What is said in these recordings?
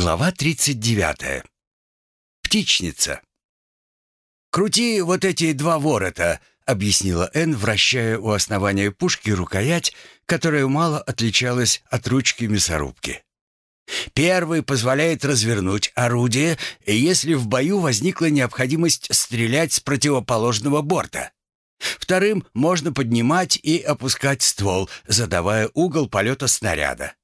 Глава 39. Птичница. «Крути вот эти два ворота», — объяснила Энн, вращая у основания пушки рукоять, которая мало отличалась от ручки мясорубки. Первый позволяет развернуть орудие, если в бою возникла необходимость стрелять с противоположного борта. Вторым можно поднимать и опускать ствол, задавая угол полета снаряда.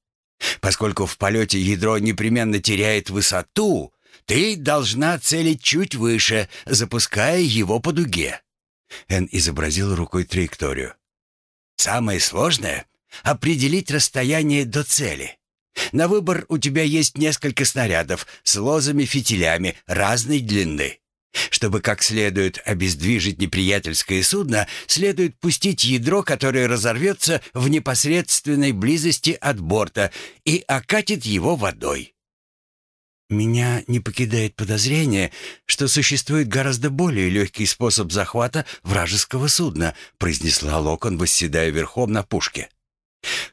Поскольку в полете ядро непременно теряет высоту, ты должна целить чуть выше, запуская его по дуге. Эн изобразил рукой траекторию. Самое сложное — определить расстояние до цели. На выбор у тебя есть несколько снарядов с лозами-фитилями разной длины. Чтобы как следует обездвижить неприятельское судно, следует пустить ядро, которое разорвется в непосредственной близости от борта и окатит его водой. Меня не покидает подозрение, что существует гораздо более легкий способ захвата вражеского судна, произнесла Локон, восседая верхом на пушке.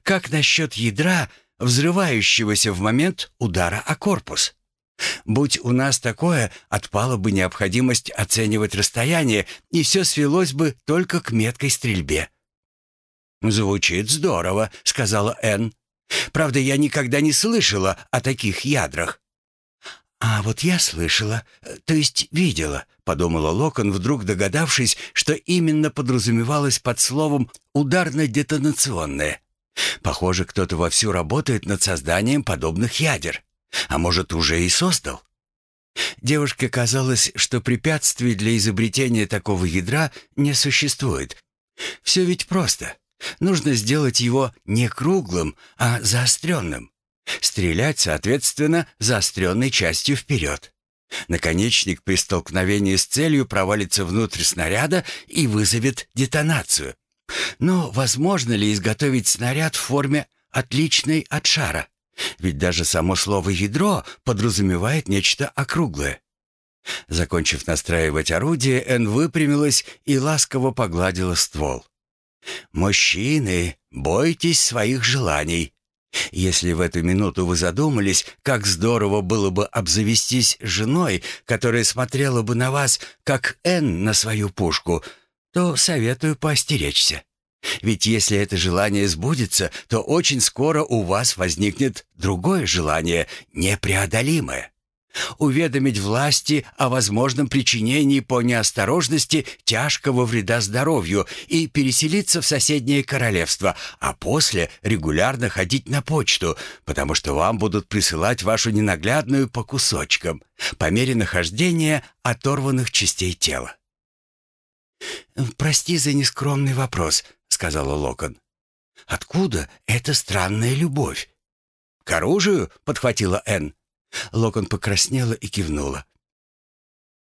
Как насчет ядра, взрывающегося в момент удара о корпус? Будь у нас такое, отпала бы необходимость оценивать расстояние, и все свелось бы только к меткой стрельбе. «Звучит здорово», — сказала Энн. «Правда, я никогда не слышала о таких ядрах». «А вот я слышала, то есть видела», — подумала Локон, вдруг догадавшись, что именно подразумевалось под словом «ударно-детонационное». Похоже, кто-то вовсю работает над созданием подобных ядер. А может, уже и создал? Девушке казалось, что препятствий для изобретения такого ядра не существует. Все ведь просто. Нужно сделать его не круглым, а заостренным. Стрелять, соответственно, заостренной частью вперед. Наконечник при столкновении с целью провалится внутрь снаряда и вызовет детонацию. Но возможно ли изготовить снаряд в форме отличной от шара? Ведь даже само слово «ядро» подразумевает нечто округлое. Закончив настраивать орудие, Энн выпрямилась и ласково погладила ствол. «Мужчины, бойтесь своих желаний. Если в эту минуту вы задумались, как здорово было бы обзавестись женой, которая смотрела бы на вас, как Энн на свою пушку, то советую поостеречься. Ведь если это желание сбудется, то очень скоро у вас возникнет другое желание, непреодолимое. Уведомить власти о возможном причинении по неосторожности тяжкого вреда здоровью и переселиться в соседнее королевство, а после регулярно ходить на почту, потому что вам будут присылать вашу ненаглядную по кусочкам, по мере нахождения оторванных частей тела. «Прости за нескромный вопрос», сказала Локон. «Откуда эта странная любовь?» «К оружию?» — подхватила Энн. Локон покраснела и кивнула.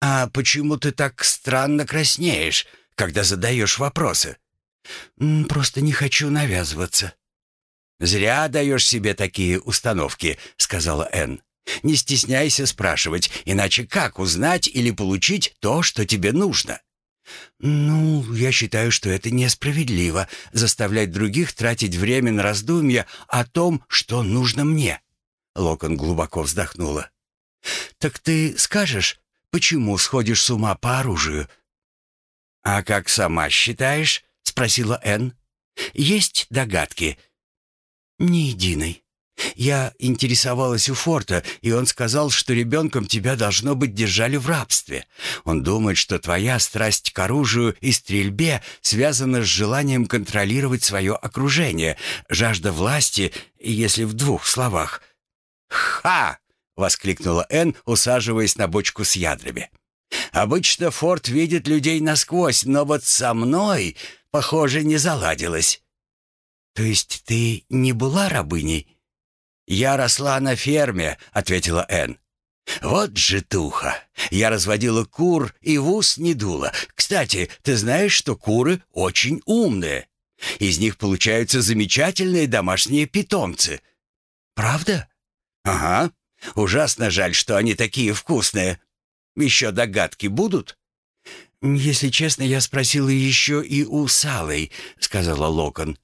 «А почему ты так странно краснеешь, когда задаешь вопросы?» «Просто не хочу навязываться». «Зря даешь себе такие установки», — сказала Энн. «Не стесняйся спрашивать, иначе как узнать или получить то, что тебе нужно?» «Ну, я считаю, что это несправедливо — заставлять других тратить время на раздумья о том, что нужно мне». Локон глубоко вздохнула. «Так ты скажешь, почему сходишь с ума по оружию?» «А как сама считаешь?» — спросила Энн. «Есть догадки?» «Ни единой». Я интересовалась у Форта, и он сказал, что ребенком тебя, должно быть, держали в рабстве. Он думает, что твоя страсть к оружию и стрельбе связана с желанием контролировать свое окружение, жажда власти, если в двух словах. «Ха!» — воскликнула Энн, усаживаясь на бочку с ядрами. «Обычно Форт видит людей насквозь, но вот со мной, похоже, не заладилось». «То есть ты не была рабыней?» «Я росла на ферме», — ответила Энн. «Вот же туха! Я разводила кур и в ус не дула. Кстати, ты знаешь, что куры очень умные. Из них получаются замечательные домашние питомцы». «Правда?» «Ага. Ужасно жаль, что они такие вкусные. Еще догадки будут?» «Если честно, я спросила еще и у Салой», — сказала Локон.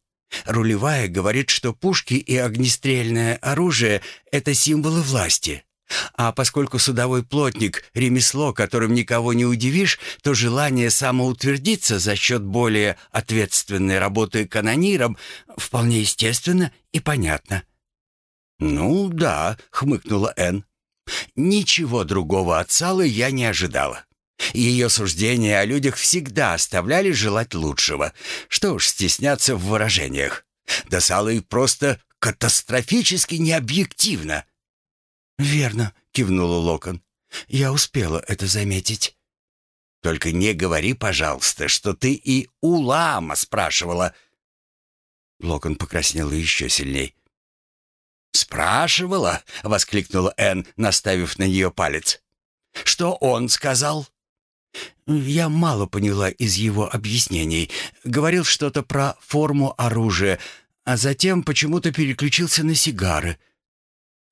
Рулевая говорит, что пушки и огнестрельное оружие — это символы власти. А поскольку судовой плотник — ремесло, которым никого не удивишь, то желание самоутвердиться за счет более ответственной работы канониром вполне естественно и понятно. «Ну да», — хмыкнула Энн. «Ничего другого от Салы я не ожидала. Ее суждения о людях всегда оставляли желать лучшего. Что уж стесняться в выражениях. Да Салы просто катастрофически необъективно». «Верно», — кивнула Локон. «Я успела это заметить». «Только не говори, пожалуйста, что ты и у Лама спрашивала». Локон покраснела еще сильней. «Спрашивала?» — воскликнула Энн, наставив на нее палец. «Что он сказал?» «Я мало поняла из его объяснений. Говорил что-то про форму оружия, а затем почему-то переключился на сигары».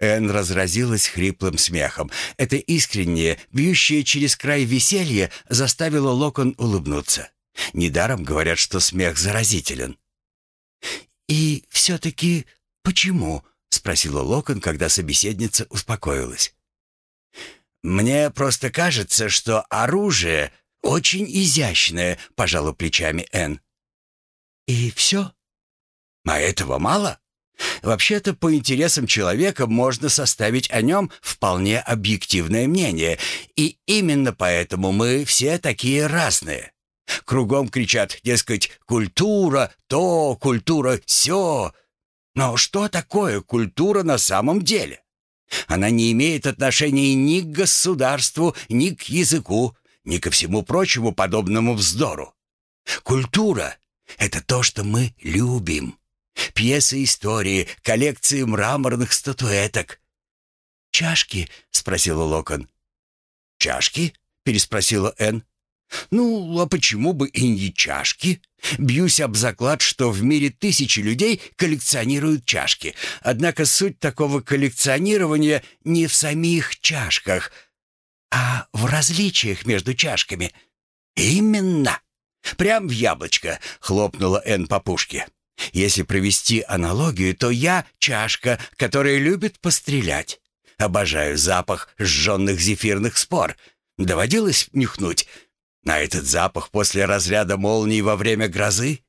Энн разразилась хриплым смехом. Это искреннее, бьющее через край веселье, заставило Локон улыбнуться. Недаром говорят, что смех заразителен. «И все-таки почему?» — спросила Локон, когда собеседница успокоилась. «Мне просто кажется, что оружие очень изящное», — пожала плечами Энн. «И все?» «А этого мало?» Вообще-то, по интересам человека можно составить о нем вполне объективное мнение, и именно поэтому мы все такие разные. Кругом кричат, дескать, «культура то, культура сё». Но что такое культура на самом деле? Она не имеет отношения ни к государству, ни к языку, ни ко всему прочему подобному вздору. Культура — это то, что мы любим. Пьесы истории, коллекции мраморных статуэток. «Чашки?» — спросила Локон. «Чашки?» — переспросила Энн. «Ну, а почему бы и не чашки? Бьюсь об заклад, что в мире тысячи людей коллекционируют чашки. Однако суть такого коллекционирования не в самих чашках, а в различиях между чашками. Именно. Прям в яблочко хлопнула Энн по пушке. Если провести аналогию, то я чашка, которая любит пострелять. Обожаю запах сжженных зефирных спор. Доводилось нюхнуть. А этот запах после разряда молнии во время грозы?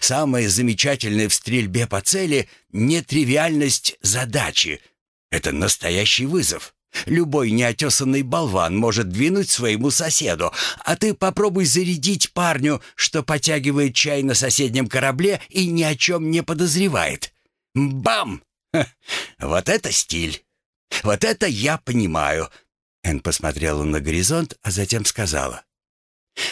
Самое замечательное в стрельбе по цели — нетривиальность задачи. Это настоящий вызов. Любой неотесанный болван может двинуть своему соседу, а ты попробуй зарядить парню, что потягивает чай на соседнем корабле и ни о чем не подозревает. Бам! Ха, вот это стиль! Вот это я понимаю!» Эн посмотрела на горизонт, а затем сказала.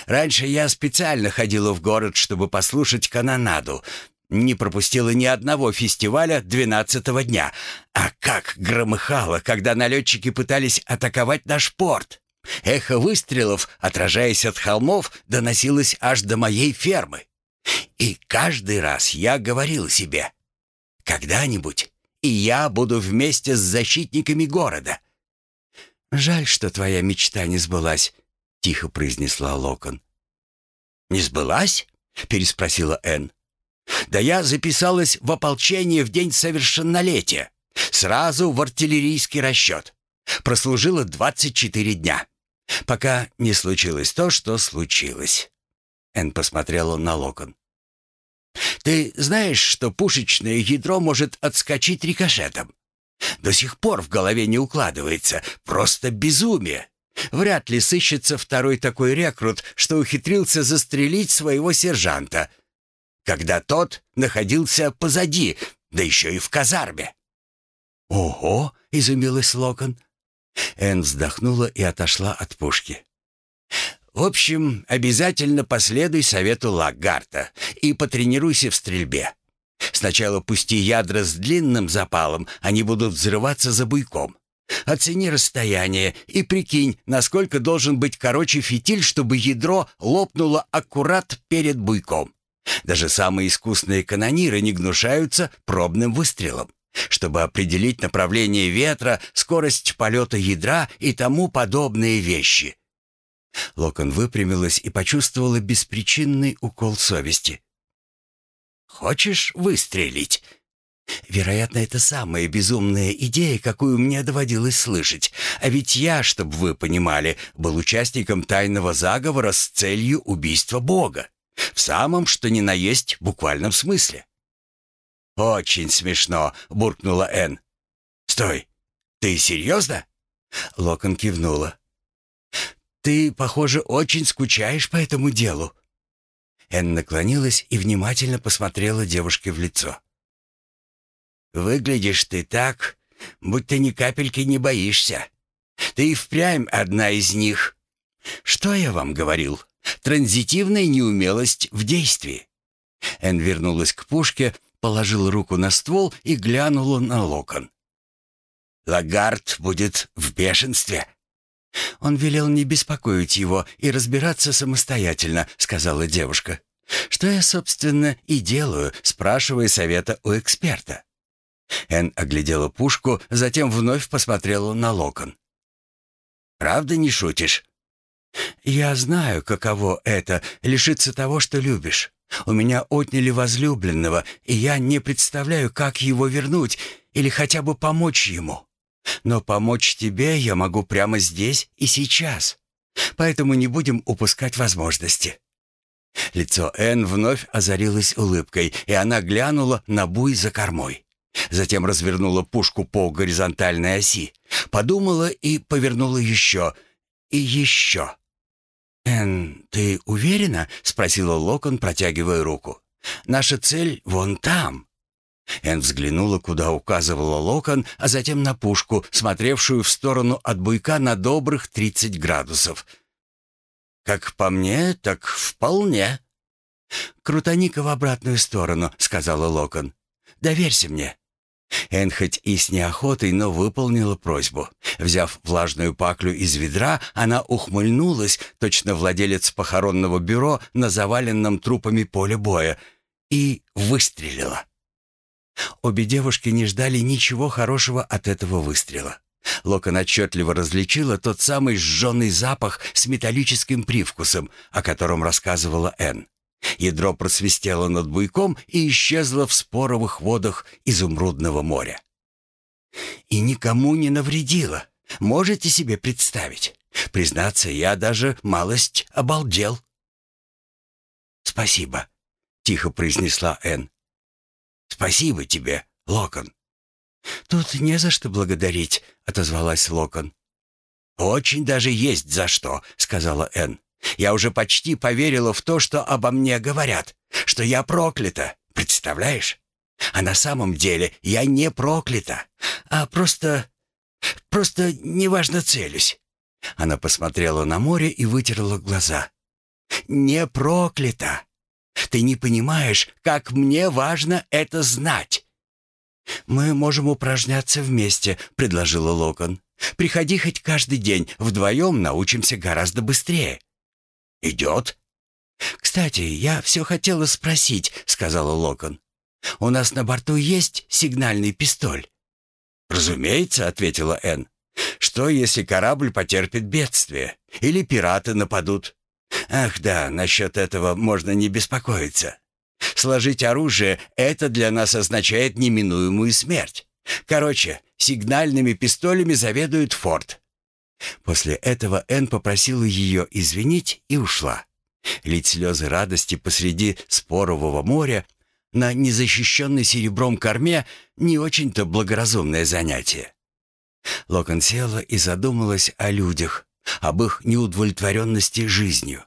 «Раньше я специально ходила в город, чтобы послушать канонаду, не пропустила ни одного фестиваля двенадцатого дня. А как громыхало, когда налетчики пытались атаковать наш порт. Эхо выстрелов, отражаясь от холмов, доносилось аж до моей фермы. И каждый раз я говорил себе, когда-нибудь и я буду вместе с защитниками города. «Жаль, что твоя мечта не сбылась», — тихо произнесла Локон. «Не сбылась?» — переспросила Энн. Да я записалась в ополчение в день совершеннолетия. Сразу в артиллерийский расчет. Прослужила 24 дня. Пока не случилось то, что случилось. Эн посмотрела на Локон. «Ты знаешь, что пушечное ядро может отскочить рикошетом? До сих пор в голове не укладывается. Просто безумие. Вряд ли сыщется второй такой рекрут, что ухитрился застрелить своего сержанта когда тот находился позади, да еще и в казарме. «Ого!» — изумилась Локон. Энн вздохнула и отошла от пушки. «В общем, обязательно последуй совету Лагарта и потренируйся в стрельбе. Сначала пусти ядра с длинным запалом, они будут взрываться за буйком. Оцени расстояние и прикинь, насколько должен быть короче фитиль, чтобы ядро лопнуло аккурат перед буйком. Даже самые искусные канониры не гнушаются пробным выстрелом, чтобы определить направление ветра, скорость полета ядра и тому подобные вещи. Локон выпрямилась и почувствовала беспричинный укол совести. «Хочешь выстрелить?» Вероятно, это самая безумная идея, какую мне доводилось слышать. А ведь я, чтобы вы понимали, был участником тайного заговора с целью убийства Бога. В самом, что ни на есть, буквальном смысле. «Очень смешно», — буркнула Энн. «Стой, ты серьезно?» Локон кивнула. «Ты, похоже, очень скучаешь по этому делу». Энн наклонилась и внимательно посмотрела девушке в лицо. «Выглядишь ты так, будто ни капельки не боишься. Ты и впрямь одна из них. Что я вам говорил? Транзитивная неумелость в действии». Энн вернулась к пушке, положила руку на ствол и глянула на локон. «Лагард будет в бешенстве». «Он велел не беспокоить его и разбираться самостоятельно», — сказала девушка. «Что я, собственно, и делаю, спрашивая совета у эксперта». Эн оглядела пушку, затем вновь посмотрела на локон. «Правда не шутишь?» «Я знаю, каково это — лишиться того, что любишь. У меня отняли возлюбленного, и я не представляю, как его вернуть или хотя бы помочь ему. Но помочь тебе я могу прямо здесь и сейчас. Поэтому не будем упускать возможности». Лицо Энн вновь озарилось улыбкой, и она глянула на буй за кормой. Затем развернула пушку по горизонтальной оси, подумала и повернула еще и еще. «Энн, ты уверена?» — спросила Локон, протягивая руку. «Наша цель вон там». Энн взглянула, куда указывала Локон, а затем на пушку, смотревшую в сторону от буйка на добрых тридцать градусов. «Как по мне, так вполне». «Крутани-ка в обратную сторону», — сказала Локон. «Доверься мне». Эн хоть и с неохотой, но выполнила просьбу. Взяв влажную паклю из ведра, она ухмыльнулась, точно владелец похоронного бюро на заваленном трупами поле боя, и выстрелила. Обе девушки не ждали ничего хорошего от этого выстрела. Локон отчетливо различила тот самый сжженный запах с металлическим привкусом, о котором рассказывала Энн. Ядро просвистело над буйком и исчезло в споровых водах изумрудного моря. И никому не навредило. Можете себе представить? Признаться, я даже малость обалдел. «Спасибо», — тихо произнесла Энн. «Спасибо тебе, Локон». «Тут не за что благодарить», — отозвалась Локон. «Очень даже есть за что», — сказала Энн. Я уже почти поверила в то, что обо мне говорят, что я проклята, представляешь? А на самом деле я не проклята, а просто... просто неважно целюсь». Она посмотрела на море и вытерла глаза. «Не проклята. Ты не понимаешь, как мне важно это знать». «Мы можем упражняться вместе», — предложила Локон. «Приходи хоть каждый день, вдвоем научимся гораздо быстрее». «Идет?» «Кстати, я все хотела спросить», — сказала Локон. «У нас на борту есть сигнальный пистоль?» «Разумеется», — ответила Энн. «Что, если корабль потерпит бедствие? Или пираты нападут? Ах да, насчет этого можно не беспокоиться. Сложить оружие — это для нас означает неминуемую смерть. Короче, сигнальными пистолями заведует форт. После этого Энн попросила ее извинить и ушла. Лить слезы радости посреди спорового моря на незащищенной серебром корме не очень-то благоразумное занятие. Локон села и задумалась о людях, об их неудовлетворенности жизнью.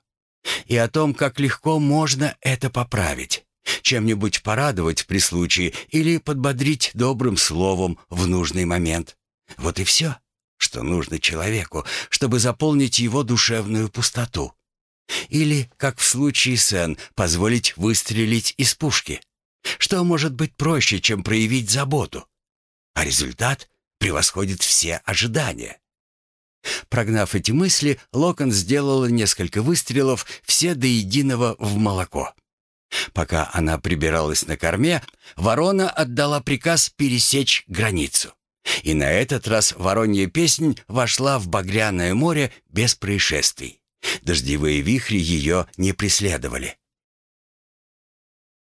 И о том, как легко можно это поправить. Чем-нибудь порадовать при случае или подбодрить добрым словом в нужный момент. Вот и все что нужно человеку, чтобы заполнить его душевную пустоту. Или, как в случае с позволить выстрелить из пушки. Что может быть проще, чем проявить заботу? А результат превосходит все ожидания. Прогнав эти мысли, Локон сделала несколько выстрелов, все до единого в молоко. Пока она прибиралась на корме, ворона отдала приказ пересечь границу. И на этот раз воронья песнь вошла в багряное море без происшествий. Дождевые вихри ее не преследовали.